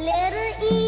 Little. E